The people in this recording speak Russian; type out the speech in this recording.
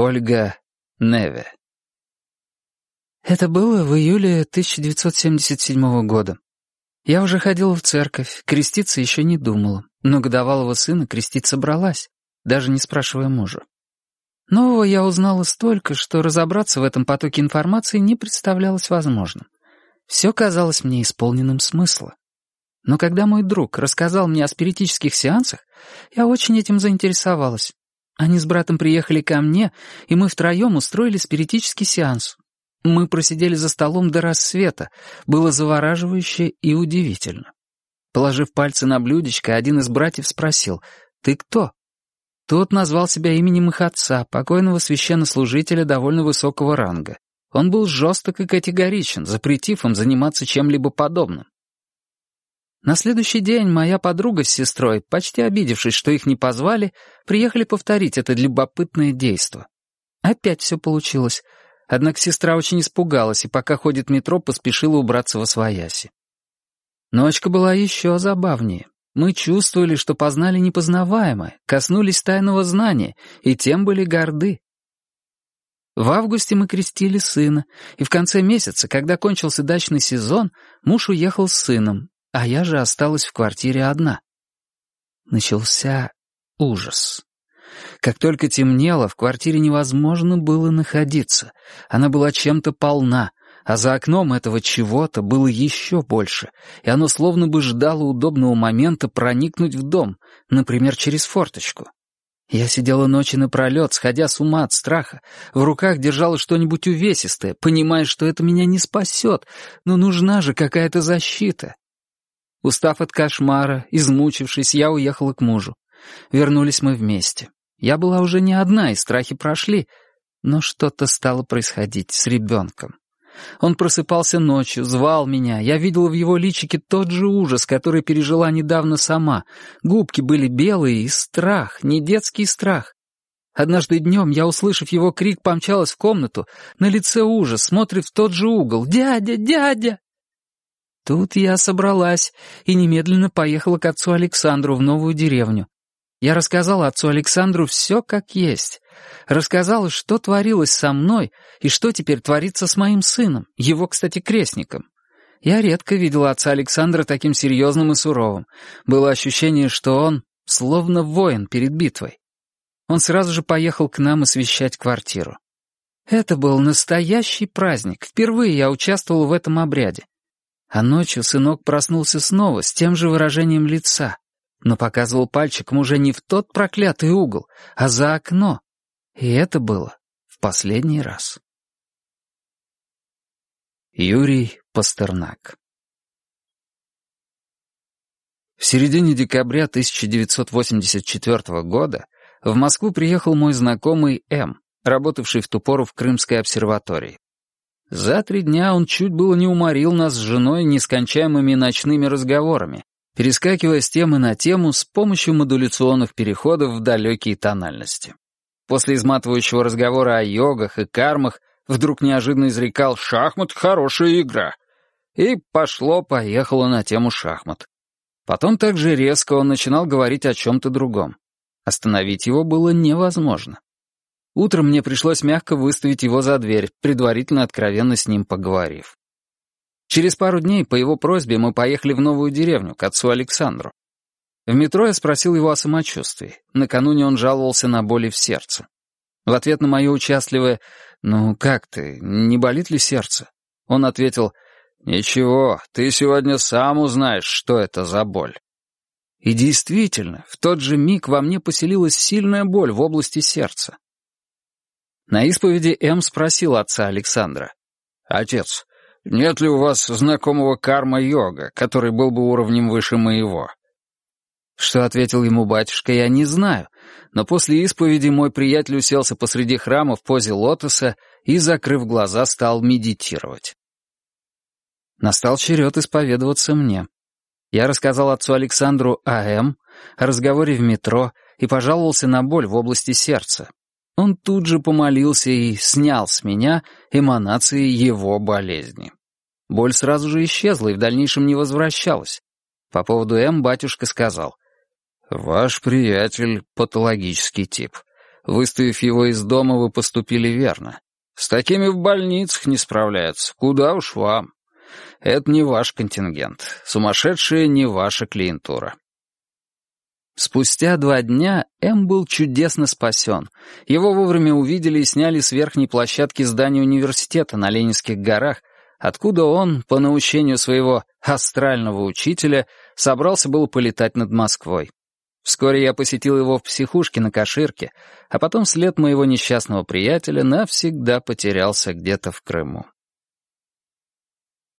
Ольга Неве. Это было в июле 1977 года. Я уже ходила в церковь, креститься еще не думала, но годовалого сына крестить собралась, даже не спрашивая мужа. Нового я узнала столько, что разобраться в этом потоке информации не представлялось возможным. Все казалось мне исполненным смысла. Но когда мой друг рассказал мне о спиритических сеансах, я очень этим заинтересовалась. Они с братом приехали ко мне, и мы втроем устроили спиритический сеанс. Мы просидели за столом до рассвета. Было завораживающе и удивительно. Положив пальцы на блюдечко, один из братьев спросил, «Ты кто?» Тот назвал себя именем их отца, покойного священнослужителя довольно высокого ранга. Он был жесток и категоричен, запретив им заниматься чем-либо подобным. На следующий день моя подруга с сестрой, почти обидевшись, что их не позвали, приехали повторить это любопытное действо. Опять все получилось. Однако сестра очень испугалась и пока ходит метро, поспешила убраться во свояси. Ночка была еще забавнее. Мы чувствовали, что познали непознаваемое, коснулись тайного знания, и тем были горды. В августе мы крестили сына, и в конце месяца, когда кончился дачный сезон, муж уехал с сыном, а я же осталась в квартире одна. Начался ужас. Как только темнело, в квартире невозможно было находиться. Она была чем-то полна, а за окном этого чего-то было еще больше, и оно словно бы ждало удобного момента проникнуть в дом, например, через форточку. Я сидела ночи напролет, сходя с ума от страха, в руках держала что-нибудь увесистое, понимая, что это меня не спасет, но нужна же какая-то защита. Устав от кошмара, измучившись, я уехала к мужу. Вернулись мы вместе. Я была уже не одна, и страхи прошли, но что-то стало происходить с ребенком. Он просыпался ночью, звал меня. Я видела в его личике тот же ужас, который пережила недавно сама. Губки были белые и страх, не детский страх. Однажды днем я, услышав его крик, помчалась в комнату. На лице ужас, смотрит в тот же угол. «Дядя! Дядя!» Тут я собралась и немедленно поехала к отцу Александру в новую деревню. Я рассказала отцу Александру все как есть. Рассказала, что творилось со мной и что теперь творится с моим сыном, его, кстати, крестником. Я редко видела отца Александра таким серьезным и суровым. Было ощущение, что он словно воин перед битвой. Он сразу же поехал к нам освещать квартиру. Это был настоящий праздник. Впервые я участвовал в этом обряде. А ночью сынок проснулся снова с тем же выражением лица но показывал пальчиком уже не в тот проклятый угол, а за окно. И это было в последний раз. Юрий Пастернак В середине декабря 1984 года в Москву приехал мой знакомый М, работавший в ту пору в Крымской обсерватории. За три дня он чуть было не уморил нас с женой нескончаемыми ночными разговорами, перескакивая с темы на тему с помощью модуляционных переходов в далекие тональности. После изматывающего разговора о йогах и кармах вдруг неожиданно изрекал «Шахмат — хорошая игра». И пошло-поехало на тему шахмат. Потом так же резко он начинал говорить о чем-то другом. Остановить его было невозможно. Утром мне пришлось мягко выставить его за дверь, предварительно откровенно с ним поговорив. Через пару дней по его просьбе мы поехали в новую деревню, к отцу Александру. В метро я спросил его о самочувствии. Накануне он жаловался на боли в сердце. В ответ на мое участливое «Ну как ты, не болит ли сердце?» Он ответил «Ничего, ты сегодня сам узнаешь, что это за боль». И действительно, в тот же миг во мне поселилась сильная боль в области сердца. На исповеди М спросил отца Александра. «Отец, нет ли у вас знакомого карма-йога, который был бы уровнем выше моего?» Что ответил ему батюшка, я не знаю, но после исповеди мой приятель уселся посреди храма в позе лотоса и, закрыв глаза, стал медитировать. Настал черед исповедоваться мне. Я рассказал отцу Александру А.М., о разговоре в метро и пожаловался на боль в области сердца. Он тут же помолился и снял с меня эманации его болезни. Боль сразу же исчезла и в дальнейшем не возвращалась. По поводу М батюшка сказал, «Ваш приятель — патологический тип. Выставив его из дома, вы поступили верно. С такими в больницах не справляются. Куда уж вам. Это не ваш контингент. Сумасшедшая не ваша клиентура. Спустя два дня М был чудесно спасен. Его вовремя увидели и сняли с верхней площадки здания университета на Ленинских горах, откуда он, по наущению своего астрального учителя, собрался было полетать над Москвой. Вскоре я посетил его в психушке на Каширке, а потом след моего несчастного приятеля навсегда потерялся где-то в Крыму.